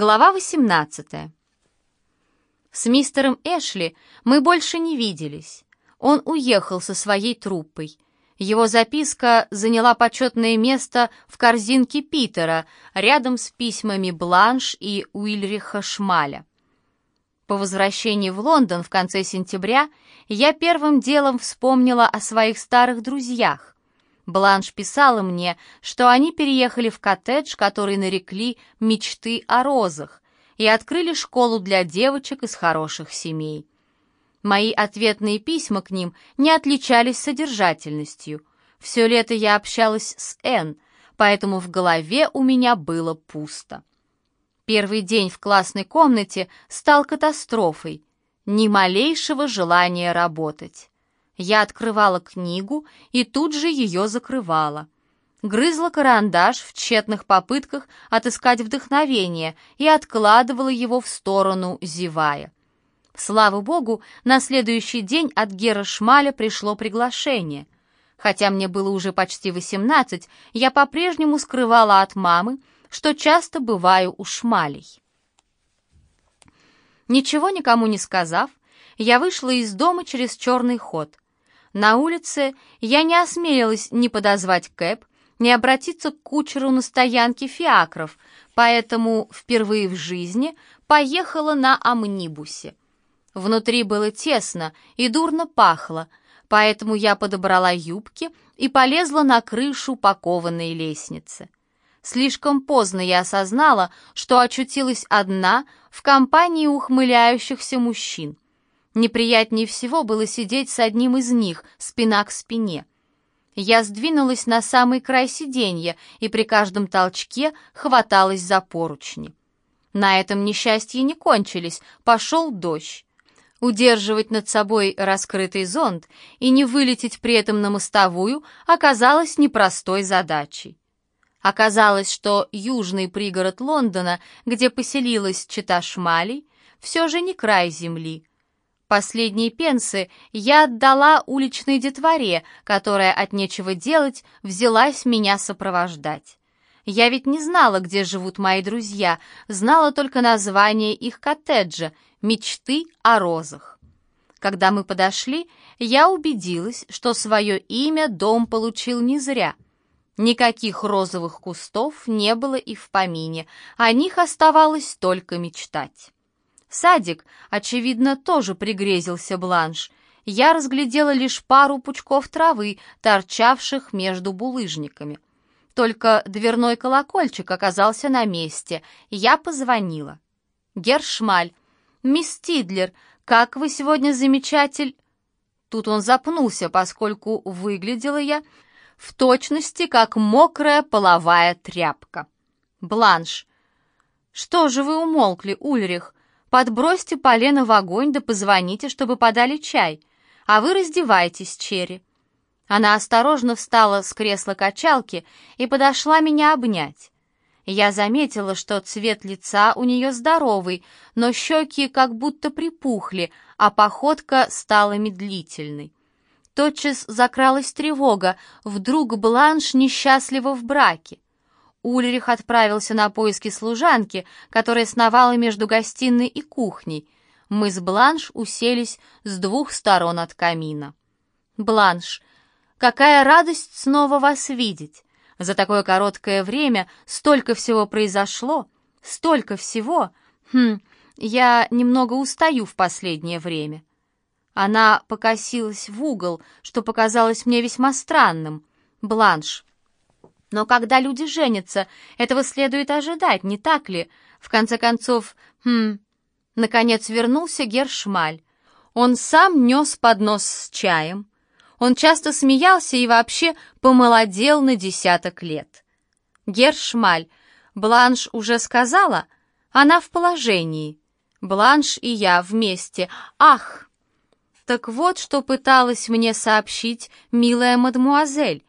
Глава 18. С мистером Эшли мы больше не виделись. Он уехал со своей труппой. Его записка заняла почетное место в корзинке Питера, рядом с письмами Бланш и Уильриха Шмаля. По возвращении в Лондон в конце сентября я первым делом вспомнила о своих старых друзьях. Бланш писала мне, что они переехали в коттедж, который нарекли «Мечты о розах», и открыли школу для девочек из хороших семей. Мои ответные письма к ним не отличались содержательностью. Все лето я общалась с Энн, поэтому в голове у меня было пусто. Первый день в классной комнате стал катастрофой. Ни малейшего желания работать. Я открывала книгу и тут же ее закрывала. Грызла карандаш в тщетных попытках отыскать вдохновение и откладывала его в сторону, зевая. Слава богу, на следующий день от Гера Шмаля пришло приглашение. Хотя мне было уже почти восемнадцать, я по-прежнему скрывала от мамы, что часто бываю у Шмалей. Ничего никому не сказав, я вышла из дома через черный ход — на улице я не осмелилась ни подозвать Кэп, ни обратиться к кучеру на стоянке фиакров, поэтому впервые в жизни поехала на амнибусе. Внутри было тесно и дурно пахло, поэтому я подобрала юбки и полезла на крышу пакованной лестницы. Слишком поздно я осознала, что очутилась одна в компании ухмыляющихся мужчин — Неприятнее всего было сидеть с одним из них, спина к спине. Я сдвинулась на самый край сиденья и при каждом толчке хваталась за поручни. На этом несчастья не кончились, пошел дождь. Удерживать над собой раскрытый зонт и не вылететь при этом на мостовую оказалось непростой задачей. Оказалось, что южный пригород Лондона, где поселилась чита Шмалей, все же не край земли, Последние пенсы я отдала уличной детворе, которая от нечего делать взялась меня сопровождать. Я ведь не знала, где живут мои друзья, знала только название их коттеджа «Мечты о розах». Когда мы подошли, я убедилась, что свое имя дом получил не зря. Никаких розовых кустов не было и в помине, о них оставалось только мечтать. Садик, очевидно, тоже пригрезился бланш. Я разглядела лишь пару пучков травы, торчавших между булыжниками. Только дверной колокольчик оказался на месте. Я позвонила. «Гершмаль, мисс Тидлер, как вы сегодня замечатель...» Тут он запнулся, поскольку выглядела я в точности, как мокрая половая тряпка. «Бланш, что же вы умолкли, Ульрих? Подбросьте полено в огонь да позвоните, чтобы подали чай. А вы раздевайтесь, Черри». Она осторожно встала с кресла качалки и подошла меня обнять. Я заметила, что цвет лица у нее здоровый, но щеки как будто припухли, а походка стала медлительной. Тотчас закралась тревога, вдруг Бланш несчастлива в браке. Ульрих отправился на поиски служанки, которая сновала между гостиной и кухней. Мы с Бланш уселись с двух сторон от камина. «Бланш, какая радость снова вас видеть! За такое короткое время столько всего произошло, столько всего! Хм, я немного устаю в последнее время». Она покосилась в угол, что показалось мне весьма странным. «Бланш, но когда люди женятся, этого следует ожидать, не так ли? В конце концов, хм... Наконец вернулся Гершмаль. Он сам нес поднос с чаем. Он часто смеялся и вообще помолодел на десяток лет. Гершмаль, Бланш уже сказала, она в положении. Бланш и я вместе. Ах! Так вот, что пыталась мне сообщить милая мадмуазель.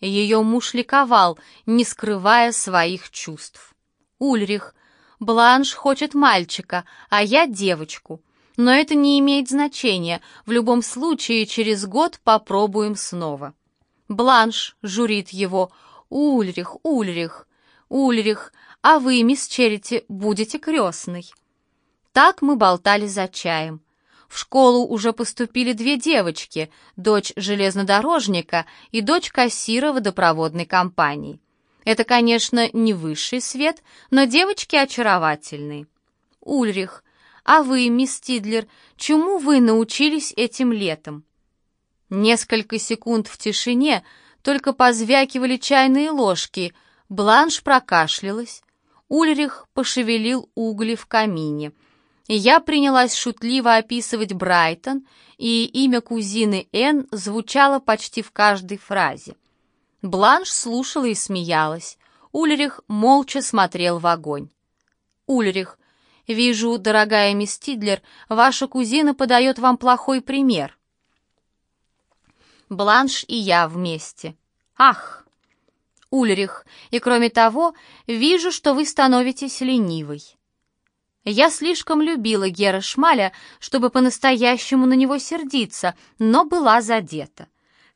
Ее муж ликовал, не скрывая своих чувств. «Ульрих, Бланш хочет мальчика, а я девочку. Но это не имеет значения, в любом случае через год попробуем снова». Бланш журит его. «Ульрих, Ульрих, Ульрих, а вы, мисс Черити, будете крестной». Так мы болтали за чаем. В школу уже поступили две девочки, дочь железнодорожника и дочь кассира водопроводной компании. Это, конечно, не высший свет, но девочки очаровательные. Ульрих, а вы, мисс Тидлер, чему вы научились этим летом? Несколько секунд в тишине только позвякивали чайные ложки, Бланш прокашлялась, Ульрих пошевелил угли в камине. И я принялась шутливо описывать Брайтон, и имя кузины Энн звучало почти в каждой фразе. Бланш слушала и смеялась. Ульрих молча смотрел в огонь. «Ульрих, вижу, дорогая мисс Тидлер, ваша кузина подает вам плохой пример». Бланш и я вместе. «Ах!» Ульрих, и кроме того, вижу, что вы становитесь ленивой. Я слишком любила Гера Шмаля, чтобы по-настоящему на него сердиться, но была задета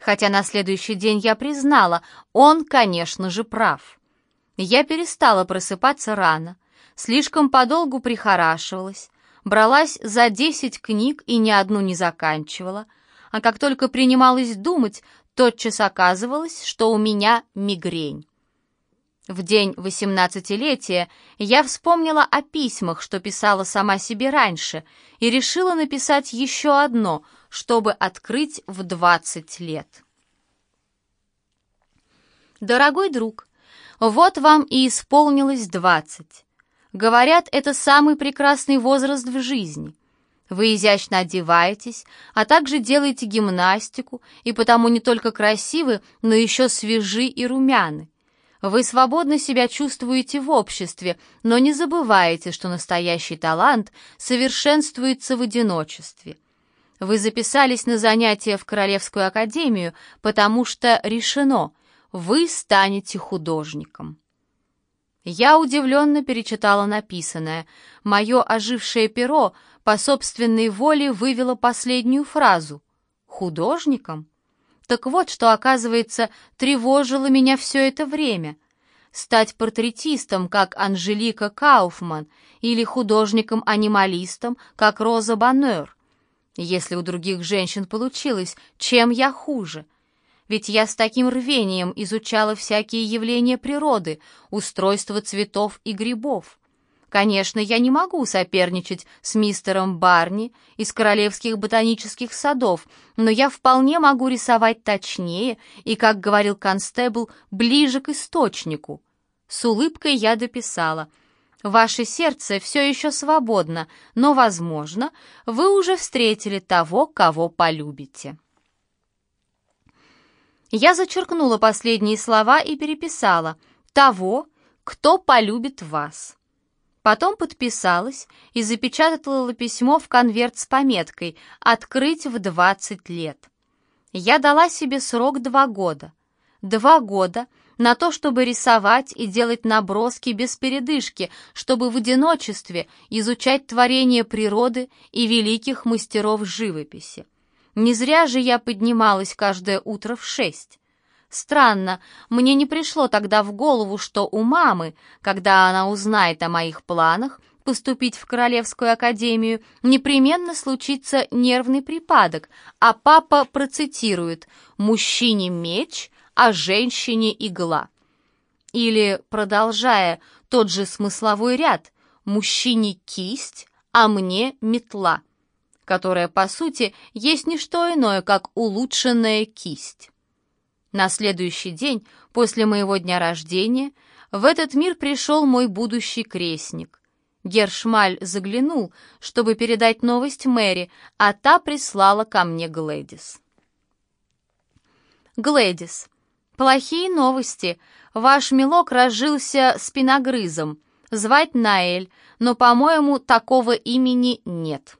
хотя на следующий день я признала, он, конечно же, прав. Я перестала просыпаться рано, слишком подолгу прихорашивалась, бралась за десять книг и ни одну не заканчивала, а как только принималась думать, тотчас оказывалось, что у меня мигрень. В день восемнадцатилетия я вспомнила о письмах, что писала сама себе раньше, и решила написать еще одно, чтобы открыть в двадцать лет. Дорогой друг, вот вам и исполнилось двадцать. Говорят, это самый прекрасный возраст в жизни. Вы изящно одеваетесь, а также делаете гимнастику, и потому не только красивы, но еще свежи и румяны. Вы свободно себя чувствуете в обществе, но не забываете, что настоящий талант совершенствуется в одиночестве. Вы записались на занятия в Королевскую академию, потому что решено, вы станете художником. Я удивленно перечитала написанное. Мое ожившее перо по собственной воле вывело последнюю фразу. «Художником?» Так вот, что, оказывается, тревожило меня все это время. Стать портретистом, как Анжелика Кауфман, или художником-анималистом, как Роза Баннер. Если у других женщин получилось, чем я хуже? Ведь я с таким рвением изучала всякие явления природы, устройство цветов и грибов. Конечно, я не могу соперничать с мистером Барни из королевских ботанических садов, но я вполне могу рисовать точнее и, как говорил констебл, ближе к источнику. С улыбкой я дописала. Ваше сердце все еще свободно, но, возможно, вы уже встретили того, кого полюбите. Я зачеркнула последние слова и переписала «того, кто полюбит вас». Потом подписалась и запечатала письмо в конверт с пометкой «Открыть в 20 лет». Я дала себе срок два года. Два года на то, чтобы рисовать и делать наброски без передышки, чтобы в одиночестве изучать творения природы и великих мастеров живописи. Не зря же я поднималась каждое утро в шесть. Странно, мне не пришло тогда в голову, что у мамы, когда она узнает о моих планах поступить в Королевскую академию, непременно случится нервный припадок, а папа процитирует «мужчине меч, а женщине игла». Или, продолжая тот же смысловой ряд, «мужчине кисть, а мне метла», которая, по сути, есть не что иное, как улучшенная кисть. На следующий день, после моего дня рождения, в этот мир пришел мой будущий крестник. Гершмаль заглянул, чтобы передать новость Мэри, а та прислала ко мне Глэдис. Глэдис, плохие новости. Ваш милок разжился спиногрызом. Звать Наэль, но, по-моему, такого имени нет.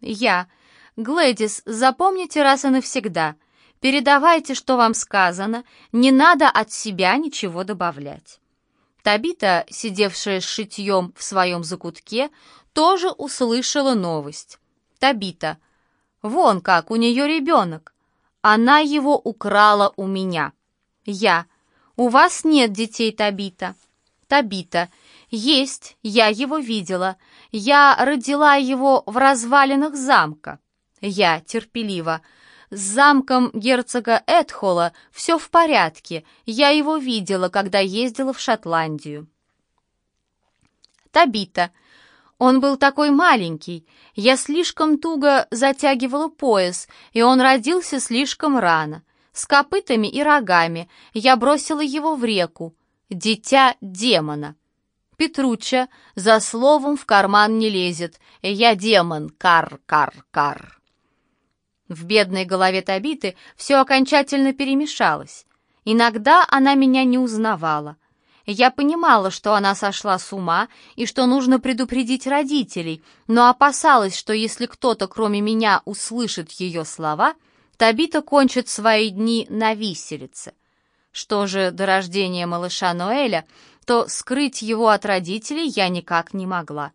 Я. Глэдис, запомните раз и навсегда — Передавайте, что вам сказано, не надо от себя ничего добавлять». Табита, сидевшая с шитьем в своем закутке, тоже услышала новость. Табита. «Вон как, у нее ребенок. Она его украла у меня». Я. «У вас нет детей, Табита». Табита. «Есть, я его видела. Я родила его в развалинах замка». Я терпеливо. «С замком герцога Эдхола все в порядке. Я его видела, когда ездила в Шотландию». Табита. Он был такой маленький. Я слишком туго затягивала пояс, и он родился слишком рано. С копытами и рогами. Я бросила его в реку. Дитя демона. Петруча за словом в карман не лезет. Я демон, кар-кар-кар. В бедной голове Табиты все окончательно перемешалось. Иногда она меня не узнавала. Я понимала, что она сошла с ума и что нужно предупредить родителей, но опасалась, что если кто-то, кроме меня, услышит ее слова, Табита кончит свои дни на виселице. Что же до рождения малыша Ноэля, то скрыть его от родителей я никак не могла.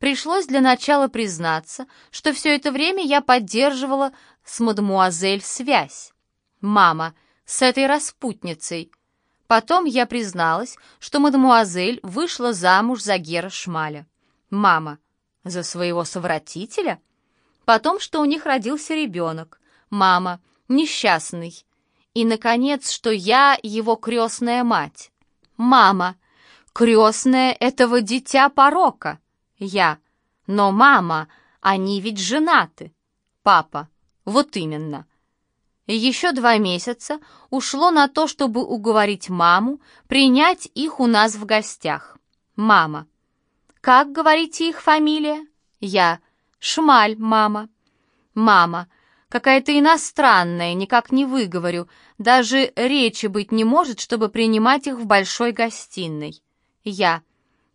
Пришлось для начала признаться, что все это время я поддерживала с мадмуазель связь. Мама, с этой распутницей. Потом я призналась, что мадмуазель вышла замуж за Гера Шмаля. Мама, за своего совратителя? Потом, что у них родился ребенок. Мама, несчастный. И, наконец, что я его крестная мать. Мама, крестная этого дитя порока. Я. Но, мама, они ведь женаты. Папа. Вот именно. Еще два месяца ушло на то, чтобы уговорить маму принять их у нас в гостях. Мама. Как, говорите, их фамилия? Я. Шмаль, мама. Мама. Какая-то иностранная, никак не выговорю. Даже речи быть не может, чтобы принимать их в большой гостиной. Я.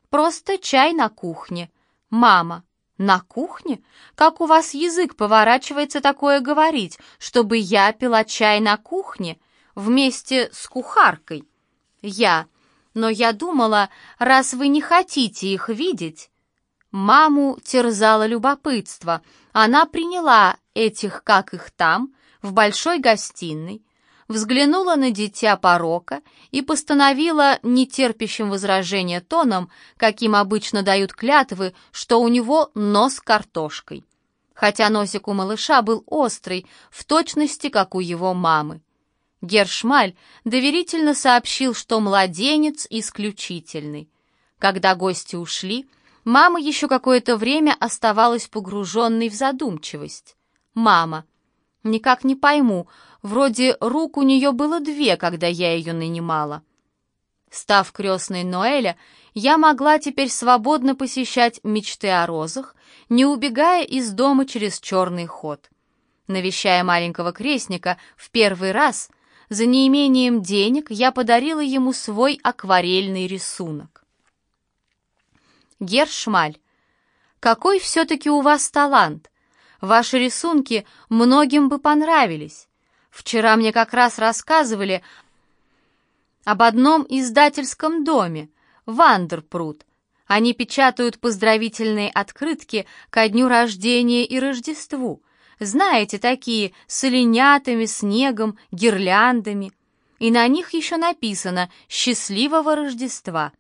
Просто чай на кухне. Мама. На кухне? Как у вас язык поворачивается такое говорить, чтобы я пила чай на кухне вместе с кухаркой? Я. Но я думала, раз вы не хотите их видеть... Маму терзало любопытство. Она приняла этих, как их там, в большой гостиной, взглянула на дитя порока и постановила нетерпящим возражения тоном, каким обычно дают клятвы, что у него нос картошкой. Хотя носик у малыша был острый, в точности, как у его мамы. Гершмаль доверительно сообщил, что младенец исключительный. Когда гости ушли, мама еще какое-то время оставалась погруженной в задумчивость. Мама. Никак не пойму, вроде рук у нее было две, когда я ее нанимала. Став крестной Ноэля, я могла теперь свободно посещать мечты о розах, не убегая из дома через черный ход. Навещая маленького крестника в первый раз, за неимением денег я подарила ему свой акварельный рисунок. Гершмаль, какой все-таки у вас талант! Ваши рисунки многим бы понравились. Вчера мне как раз рассказывали об одном издательском доме, Вандерпрут. Они печатают поздравительные открытки ко дню рождения и Рождеству. Знаете, такие с оленятами, снегом, гирляндами. И на них еще написано «Счастливого Рождества».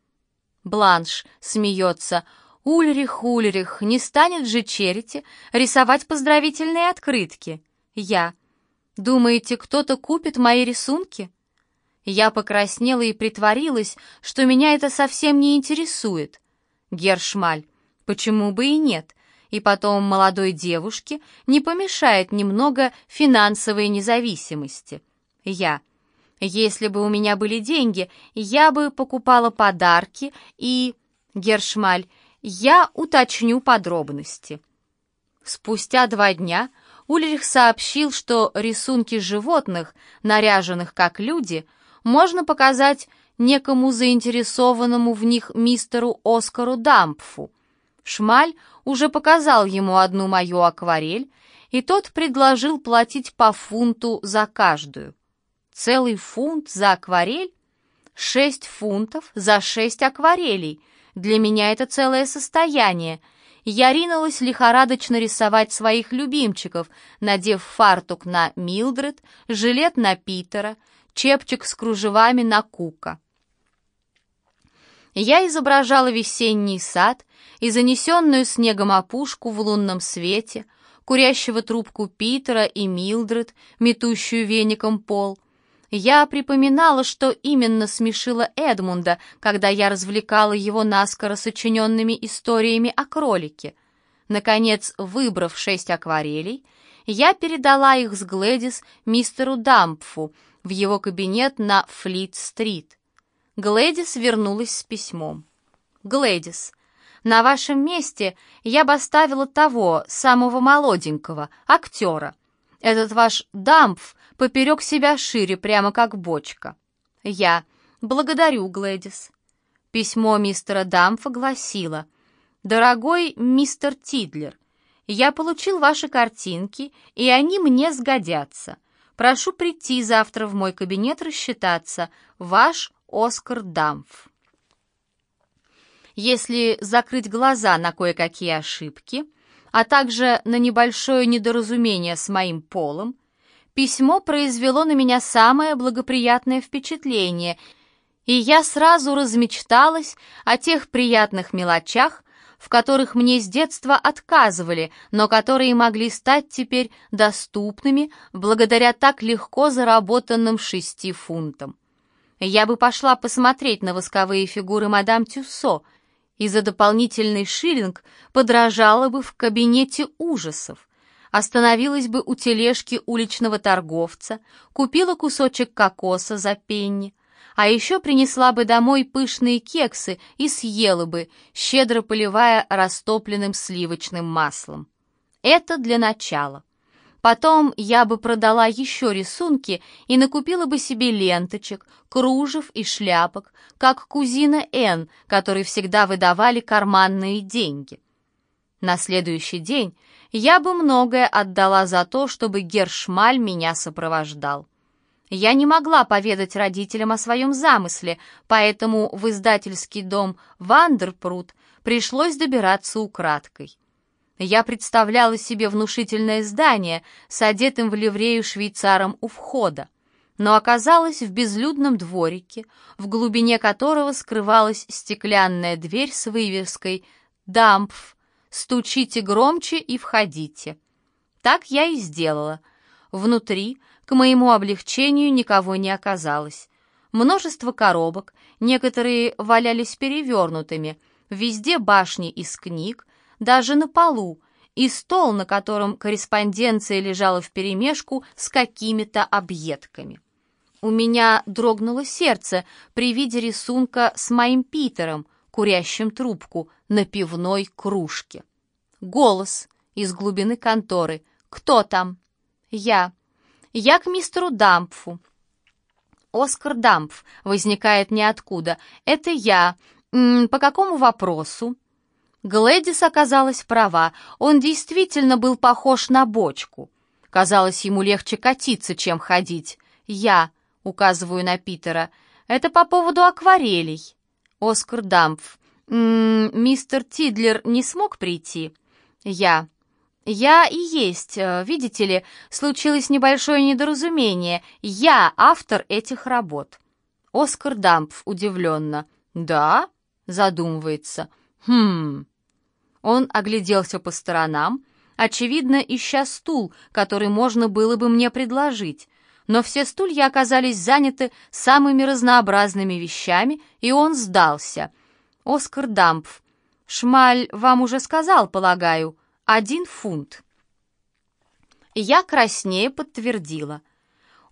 Бланш смеется – Ульрих, Ульрих, не станет же Черити рисовать поздравительные открытки? Я. Думаете, кто-то купит мои рисунки? Я покраснела и притворилась, что меня это совсем не интересует. Гершмаль. Почему бы и нет? И потом молодой девушке не помешает немного финансовой независимости. Я. Если бы у меня были деньги, я бы покупала подарки и... Гершмаль. Я уточню подробности. Спустя два дня Ульрих сообщил, что рисунки животных, наряженных как люди, можно показать некому заинтересованному в них мистеру Оскару Дампфу. Шмаль уже показал ему одну мою акварель, и тот предложил платить по фунту за каждую. Целый фунт за акварель? Шесть фунтов за шесть акварелей — для меня это целое состояние. Я ринулась лихорадочно рисовать своих любимчиков, надев фартук на Милдред, жилет на Питера, чепчик с кружевами на Кука. Я изображала весенний сад и занесенную снегом опушку в лунном свете, курящего трубку Питера и Милдред, метущую веником пол. Я припоминала, что именно смешило Эдмунда, когда я развлекала его наскоро сочиненными историями о кролике. Наконец, выбрав шесть акварелей, я передала их с Глэдис мистеру Дампфу в его кабинет на Флит-стрит. Глэдис вернулась с письмом. «Глэдис, на вашем месте я бы оставила того, самого молоденького, актера. Этот ваш Дампф поперек себя шире, прямо как бочка. Я благодарю, Глэдис». Письмо мистера Дампфа гласило «Дорогой мистер Тидлер, я получил ваши картинки, и они мне сгодятся. Прошу прийти завтра в мой кабинет рассчитаться. Ваш Оскар Дамф. Если закрыть глаза на кое-какие ошибки, а также на небольшое недоразумение с моим полом, письмо произвело на меня самое благоприятное впечатление, и я сразу размечталась о тех приятных мелочах, в которых мне с детства отказывали, но которые могли стать теперь доступными благодаря так легко заработанным шести фунтам. Я бы пошла посмотреть на восковые фигуры мадам Тюссо и за дополнительный шиллинг подражала бы в кабинете ужасов, остановилась бы у тележки уличного торговца, купила кусочек кокоса за пенни, а еще принесла бы домой пышные кексы и съела бы, щедро поливая растопленным сливочным маслом. Это для начала. Потом я бы продала еще рисунки и накупила бы себе ленточек, кружев и шляпок, как кузина Н, которой всегда выдавали карманные деньги. На следующий день я бы многое отдала за то, чтобы Гершмаль меня сопровождал. Я не могла поведать родителям о своем замысле, поэтому в издательский дом «Вандерпрут» пришлось добираться украдкой. Я представляла себе внушительное здание с одетым в ливрею швейцаром у входа, но оказалась в безлюдном дворике, в глубине которого скрывалась стеклянная дверь с вывеской «Дампф», «Стучите громче и входите». Так я и сделала. Внутри, к моему облегчению, никого не оказалось. Множество коробок, некоторые валялись перевернутыми, везде башни из книг, даже на полу, и стол, на котором корреспонденция лежала вперемешку с какими-то объедками. У меня дрогнуло сердце при виде рисунка с моим Питером, курящим трубку на пивной кружке. Голос из глубины конторы. «Кто там?» «Я. Я к мистеру Дампфу». «Оскар Дампф возникает ниоткуда. Это я. М -м, по какому вопросу?» Глэдис оказалась права, он действительно был похож на бочку. Казалось, ему легче катиться, чем ходить. Я, указываю на Питера, это по поводу акварелей. Оскар Дампф. М -м, мистер Тидлер не смог прийти? Я. Я и есть, э, видите ли, случилось небольшое недоразумение. Я автор этих работ. Оскар Дампф удивленно. Да? Задумывается. Хм... Он огляделся по сторонам, очевидно, ища стул, который можно было бы мне предложить, но все стулья оказались заняты самыми разнообразными вещами, и он сдался. «Оскар Дампф, Шмаль вам уже сказал, полагаю, один фунт». Я краснее подтвердила.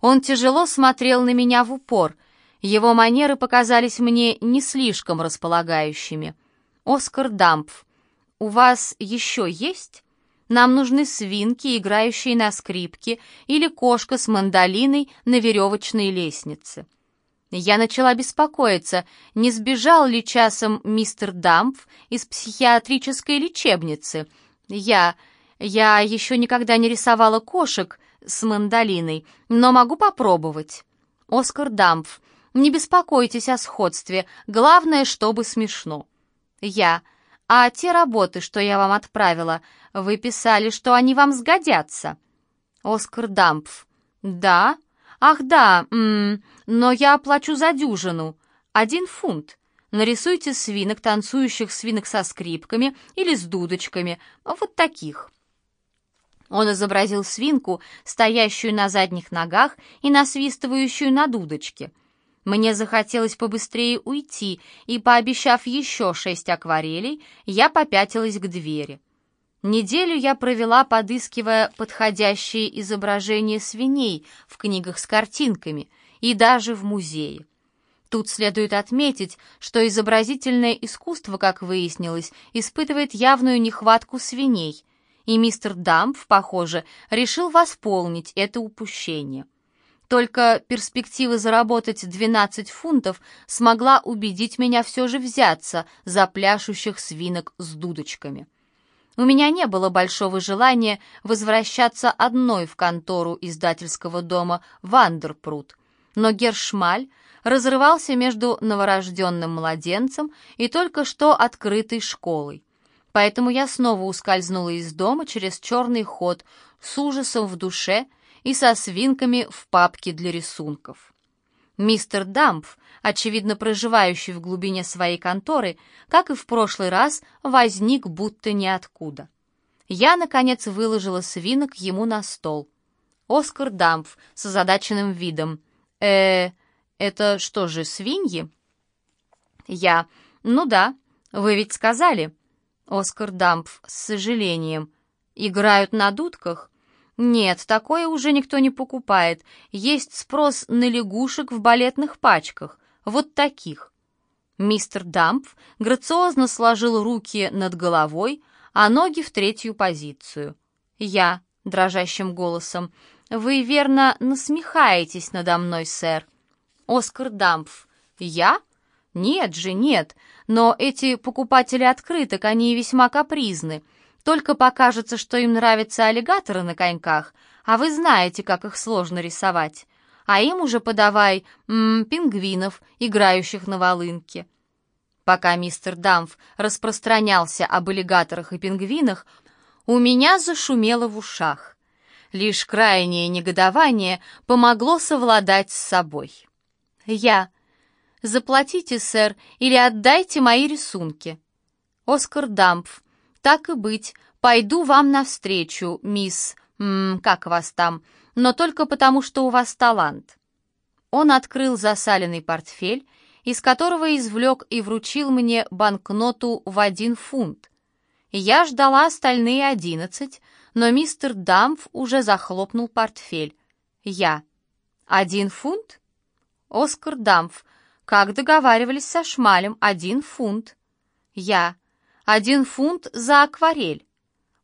Он тяжело смотрел на меня в упор. Его манеры показались мне не слишком располагающими. «Оскар Дампф, «У вас еще есть? Нам нужны свинки, играющие на скрипке, или кошка с мандолиной на веревочной лестнице». Я начала беспокоиться, не сбежал ли часом мистер Дампф из психиатрической лечебницы. Я... я еще никогда не рисовала кошек с мандолиной, но могу попробовать. Оскар Дампф, не беспокойтесь о сходстве, главное, чтобы смешно. Я... А те работы, что я вам отправила, вы писали, что они вам сгодятся. Оскар Дампф. Да? Ах, да, м но я оплачу за дюжину. Один фунт. Нарисуйте свинок, танцующих свинок со скрипками или с дудочками, вот таких. Он изобразил свинку, стоящую на задних ногах и насвистывающую на дудочке. Мне захотелось побыстрее уйти, и, пообещав еще шесть акварелей, я попятилась к двери. Неделю я провела, подыскивая подходящие изображения свиней в книгах с картинками и даже в музее. Тут следует отметить, что изобразительное искусство, как выяснилось, испытывает явную нехватку свиней, и мистер Дампф, похоже, решил восполнить это упущение. Только перспектива заработать 12 фунтов смогла убедить меня все же взяться за пляшущих свинок с дудочками. У меня не было большого желания возвращаться одной в контору издательского дома «Вандерпрут», но Гершмаль разрывался между новорожденным младенцем и только что открытой школой. Поэтому я снова ускользнула из дома через черный ход с ужасом в душе и со свинками в папке для рисунков. Мистер Дампф, очевидно проживающий в глубине своей конторы, как и в прошлый раз, возник будто ниоткуда. Я, наконец, выложила свинок ему на стол. Оскар Дампф с озадаченным видом. э это что же, свиньи?» «Я. Ну да, вы ведь сказали». Оскар Дампф с сожалением. «Играют на дудках?» «Нет, такое уже никто не покупает. Есть спрос на лягушек в балетных пачках. Вот таких». Мистер Дампф грациозно сложил руки над головой, а ноги в третью позицию. «Я», дрожащим голосом, — «вы верно насмехаетесь надо мной, сэр». Оскар Дампф. «Я? Нет же, нет. Но эти покупатели открыток, они весьма капризны. Только покажется, что им нравятся аллигаторы на коньках, а вы знаете, как их сложно рисовать. А им уже подавай м -м, пингвинов, играющих на волынке». Пока мистер Дамф распространялся об аллигаторах и пингвинах, у меня зашумело в ушах. Лишь крайнее негодование помогло совладать с собой. Я. Заплатите, сэр, или отдайте мои рисунки. Оскар Дампф. Так и быть, пойду вам навстречу, мисс... М -м, как вас там? Но только потому, что у вас талант. Он открыл засаленный портфель, из которого извлек и вручил мне банкноту в один фунт. Я ждала остальные одиннадцать, но мистер Дамф уже захлопнул портфель. Я. Один фунт? Оскар Дамф. Как договаривались со Шмалем, один фунт. Я. Один фунт за акварель.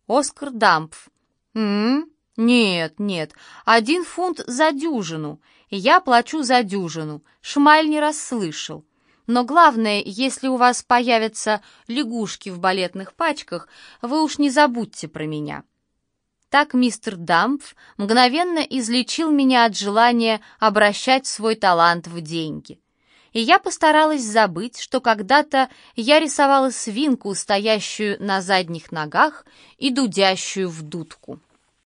Оскар Дампф. М, Нет, нет, один фунт за дюжину. Я плачу за дюжину. Шмаль не расслышал. Но главное, если у вас появятся лягушки в балетных пачках, вы уж не забудьте про меня. Так мистер Дампф мгновенно излечил меня от желания обращать свой талант в деньги. И я постаралась забыть, что когда-то я рисовала свинку, стоящую на задних ногах и дудящую в дудку.